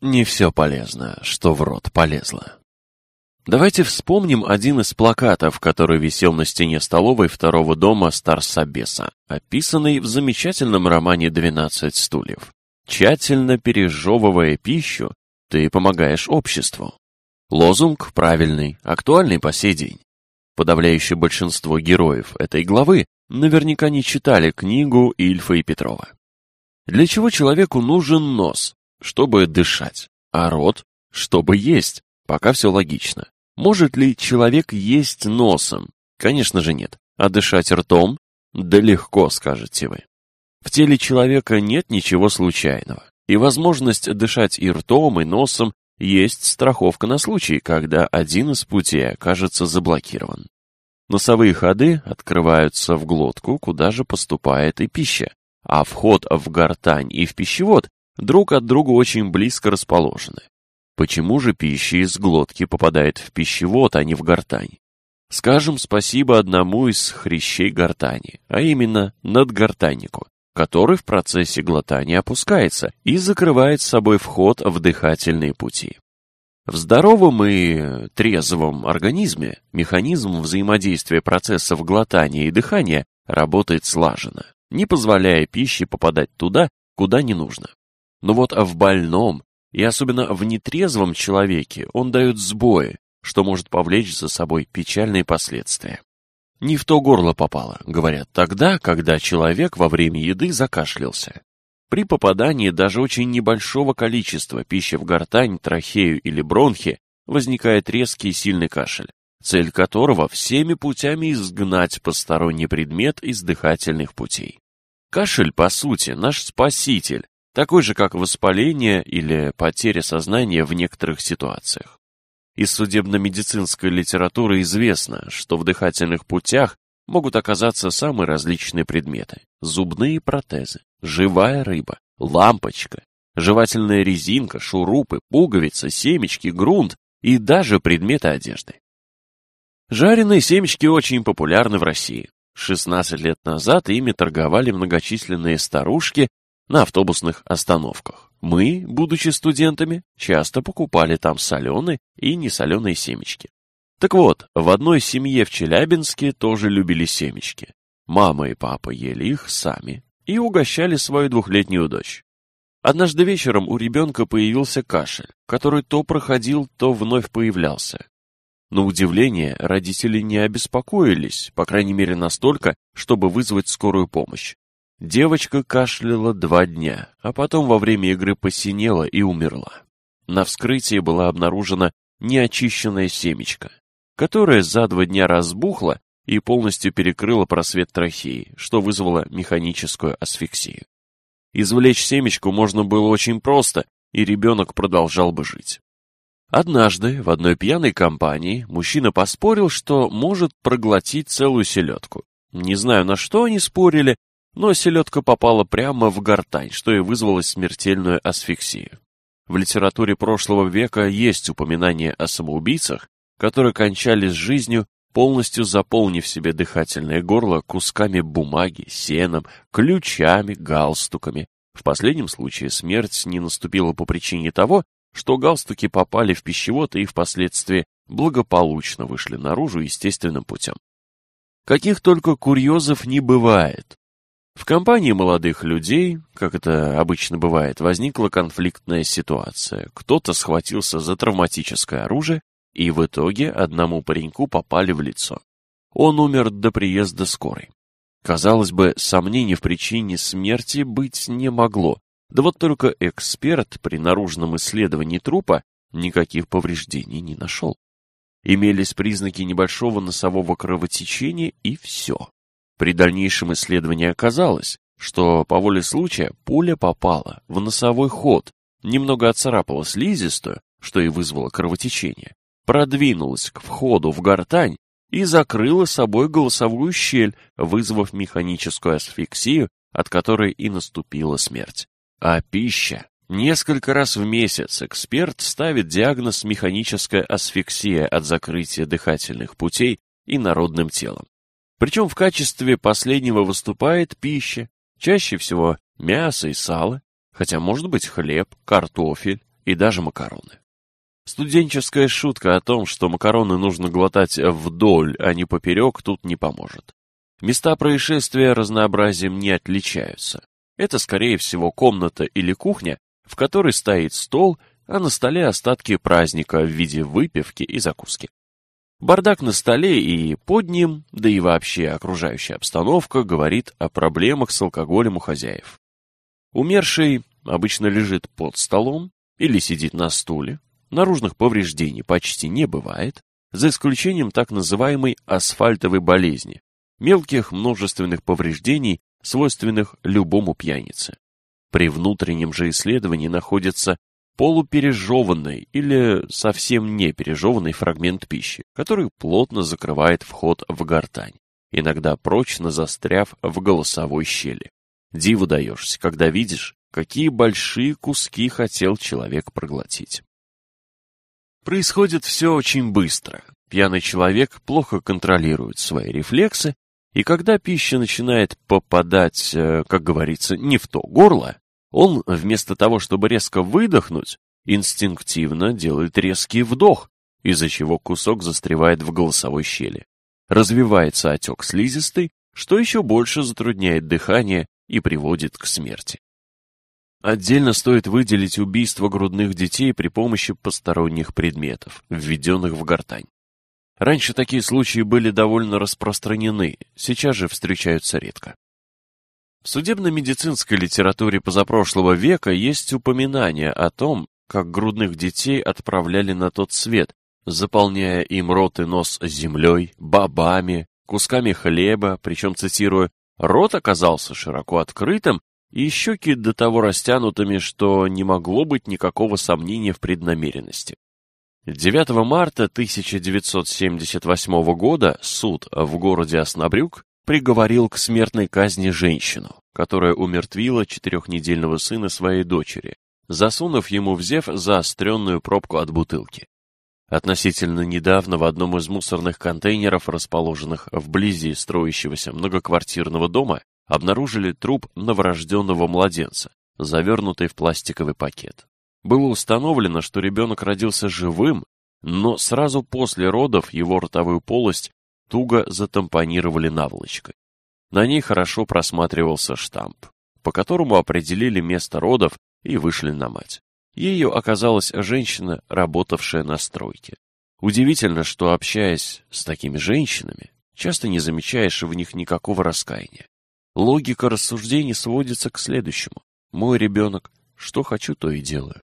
Не все полезно, что в рот полезло. Давайте вспомним один из плакатов, который висел на стене столовой второго дома Старсабеса, описанный в замечательном романе «12 стульев». Тщательно пережевывая пищу, ты помогаешь обществу. Лозунг правильный, актуальный по сей день. Подавляющее большинство героев этой главы наверняка не читали книгу Ильфа и Петрова. Для чего человеку нужен нос? чтобы дышать, а рот, чтобы есть. Пока все логично. Может ли человек есть носом? Конечно же нет. А дышать ртом? Да легко, скажете вы. В теле человека нет ничего случайного. И возможность дышать и ртом, и носом есть страховка на случай, когда один из путей окажется заблокирован. Носовые ходы открываются в глотку, куда же поступает и пища, а вход в гортань и в пищевод друг от друга очень близко расположены. Почему же пища из глотки попадает в пищевод, а не в гортань? Скажем спасибо одному из хрящей гортани, а именно надгортаннику, который в процессе глотания опускается и закрывает с собой вход в дыхательные пути. В здоровом и трезвом организме механизм взаимодействия процессов глотания и дыхания работает слаженно, не позволяя пище попадать туда, куда не нужно. Но вот в больном и особенно в нетрезвом человеке он дает сбои, что может повлечь за собой печальные последствия. Не в то горло попало, говорят, тогда, когда человек во время еды закашлялся. При попадании даже очень небольшого количества пищи в гортань, трахею или бронхи возникает резкий сильный кашель, цель которого всеми путями изгнать посторонний предмет из дыхательных путей. Кашель, по сути, наш спаситель, такой же как воспаление или потеря сознания в некоторых ситуациях. Из судебно-медицинской литературы известно, что в дыхательных путях могут оказаться самые различные предметы. Зубные протезы, живая рыба, лампочка, жевательная резинка, шурупы, пуговицы, семечки, грунт и даже предметы одежды. Жареные семечки очень популярны в России. 16 лет назад ими торговали многочисленные старушки, на автобусных остановках. Мы, будучи студентами, часто покупали там соленые и несоленые семечки. Так вот, в одной семье в Челябинске тоже любили семечки. Мама и папа ели их сами и угощали свою двухлетнюю дочь. Однажды вечером у ребенка появился кашель, который то проходил, то вновь появлялся. На удивление, родители не обеспокоились, по крайней мере настолько, чтобы вызвать скорую помощь. Девочка кашляла два дня, а потом во время игры посинела и умерла. На вскрытии была обнаружена неочищенная семечко, которая за два дня разбухла и полностью перекрыла просвет трахеи, что вызвало механическую асфиксию. Извлечь семечку можно было очень просто, и ребенок продолжал бы жить. Однажды в одной пьяной компании мужчина поспорил, что может проглотить целую селедку. Не знаю, на что они спорили, но селедка попала прямо в гортань, что и вызвало смертельную асфиксию. В литературе прошлого века есть упоминания о самоубийцах, которые кончали с жизнью, полностью заполнив себе дыхательное горло кусками бумаги, сеном, ключами, галстуками. В последнем случае смерть не наступила по причине того, что галстуки попали в пищевод и впоследствии благополучно вышли наружу естественным путем. Каких только курьезов не бывает. В компании молодых людей, как это обычно бывает, возникла конфликтная ситуация. Кто-то схватился за травматическое оружие, и в итоге одному пареньку попали в лицо. Он умер до приезда скорой. Казалось бы, сомнений в причине смерти быть не могло. Да вот только эксперт при наружном исследовании трупа никаких повреждений не нашел. Имелись признаки небольшого носового кровотечения и все. При дальнейшем исследовании оказалось, что по воле случая пуля попала в носовой ход, немного оцарапала слизистую, что и вызвало кровотечение, продвинулась к входу в гортань и закрыла собой голосовую щель, вызвав механическую асфиксию, от которой и наступила смерть. А пища. Несколько раз в месяц эксперт ставит диагноз механическая асфиксия от закрытия дыхательных путей и народным телом. Причем в качестве последнего выступает пища, чаще всего мясо и сало, хотя может быть хлеб, картофель и даже макароны. Студенческая шутка о том, что макароны нужно глотать вдоль, а не поперек, тут не поможет. Места происшествия разнообразием не отличаются. Это, скорее всего, комната или кухня, в которой стоит стол, а на столе остатки праздника в виде выпивки и закуски. Бардак на столе и под ним, да и вообще окружающая обстановка говорит о проблемах с алкоголем у хозяев. Умерший обычно лежит под столом или сидит на стуле, наружных повреждений почти не бывает, за исключением так называемой асфальтовой болезни, мелких множественных повреждений, свойственных любому пьянице. При внутреннем же исследовании находятся полупережеванный или совсем не пережеванный фрагмент пищи, который плотно закрывает вход в гортань, иногда прочно застряв в голосовой щели. Диву даешься, когда видишь, какие большие куски хотел человек проглотить. Происходит все очень быстро. Пьяный человек плохо контролирует свои рефлексы, и когда пища начинает попадать, э, как говорится, не в то горло, он, вместо того, чтобы резко выдохнуть, инстинктивно делает резкий вдох, из-за чего кусок застревает в голосовой щели. Развивается отек слизистой, что еще больше затрудняет дыхание и приводит к смерти. Отдельно стоит выделить убийство грудных детей при помощи посторонних предметов, введенных в гортань. Раньше такие случаи были довольно распространены, сейчас же встречаются редко. В судебно-медицинской литературе позапрошлого века есть упоминание о том, как грудных детей отправляли на тот свет, заполняя им рот и нос землей, бобами, кусками хлеба, причем, цитирую, рот оказался широко открытым и щеки до того растянутыми, что не могло быть никакого сомнения в преднамеренности. 9 марта 1978 года суд в городе Оснабрюк приговорил к смертной казни женщину, которая умертвила четырехнедельного сына своей дочери, засунув ему в зев заостренную пробку от бутылки. Относительно недавно в одном из мусорных контейнеров, расположенных вблизи строящегося многоквартирного дома, обнаружили труп новорожденного младенца, завернутый в пластиковый пакет. Было установлено, что ребенок родился живым, но сразу после родов его ротовую полость туго затампонировали наволочкой. На ней хорошо просматривался штамп, по которому определили место родов и вышли на мать. Ею оказалась женщина, работавшая на стройке. Удивительно, что, общаясь с такими женщинами, часто не замечаешь в них никакого раскаяния. Логика рассуждений сводится к следующему. Мой ребенок, что хочу, то и делаю.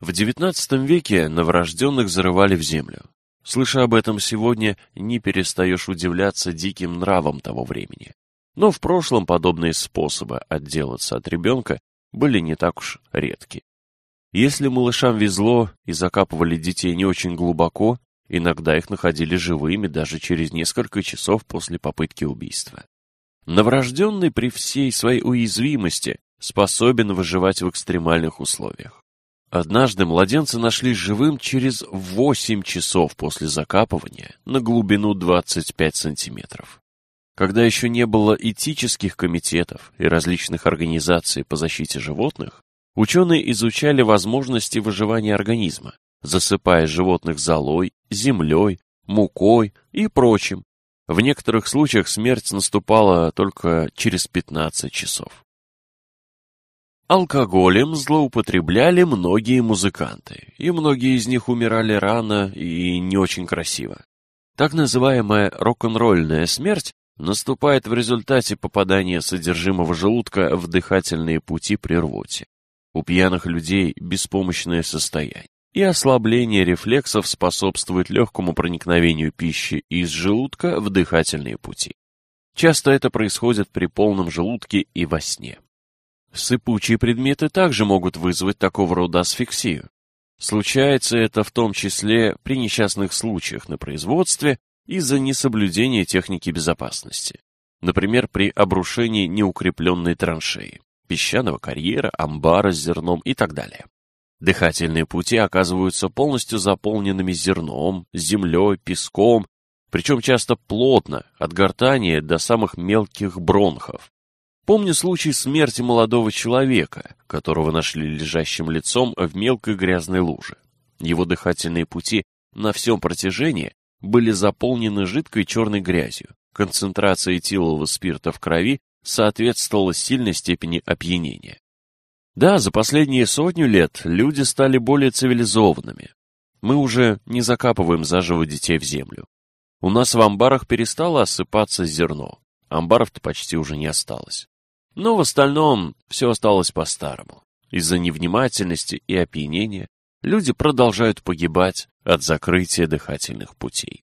В XIX веке новорожденных зарывали в землю, Слыша об этом сегодня, не перестаешь удивляться диким нравам того времени. Но в прошлом подобные способы отделаться от ребенка были не так уж редки. Если малышам везло и закапывали детей не очень глубоко, иногда их находили живыми даже через несколько часов после попытки убийства. Новорожденный при всей своей уязвимости способен выживать в экстремальных условиях. Однажды младенца нашли живым через 8 часов после закапывания на глубину 25 сантиметров. Когда еще не было этических комитетов и различных организаций по защите животных, ученые изучали возможности выживания организма, засыпая животных золой, землей, мукой и прочим. В некоторых случаях смерть наступала только через 15 часов. Алкоголем злоупотребляли многие музыканты, и многие из них умирали рано и не очень красиво. Так называемая рок-н-ролльная смерть наступает в результате попадания содержимого желудка в дыхательные пути при рвоте. У пьяных людей беспомощное состояние, и ослабление рефлексов способствует легкому проникновению пищи из желудка в дыхательные пути. Часто это происходит при полном желудке и во сне. Сыпучие предметы также могут вызвать такого рода асфиксию. Случается это в том числе при несчастных случаях на производстве из-за несоблюдения техники безопасности. Например, при обрушении неукрепленной траншеи, песчаного карьера, амбара с зерном и так далее. Дыхательные пути оказываются полностью заполненными зерном, землей, песком, причем часто плотно, от гортани до самых мелких бронхов. Помню случай смерти молодого человека, которого нашли лежащим лицом в мелкой грязной луже. Его дыхательные пути на всем протяжении были заполнены жидкой черной грязью. Концентрация этилового спирта в крови соответствовала сильной степени опьянения. Да, за последние сотню лет люди стали более цивилизованными. Мы уже не закапываем заживо детей в землю. У нас в амбарах перестало осыпаться зерно. Амбаров-то почти уже не осталось. Но в остальном все осталось по-старому. Из-за невнимательности и опьянения люди продолжают погибать от закрытия дыхательных путей.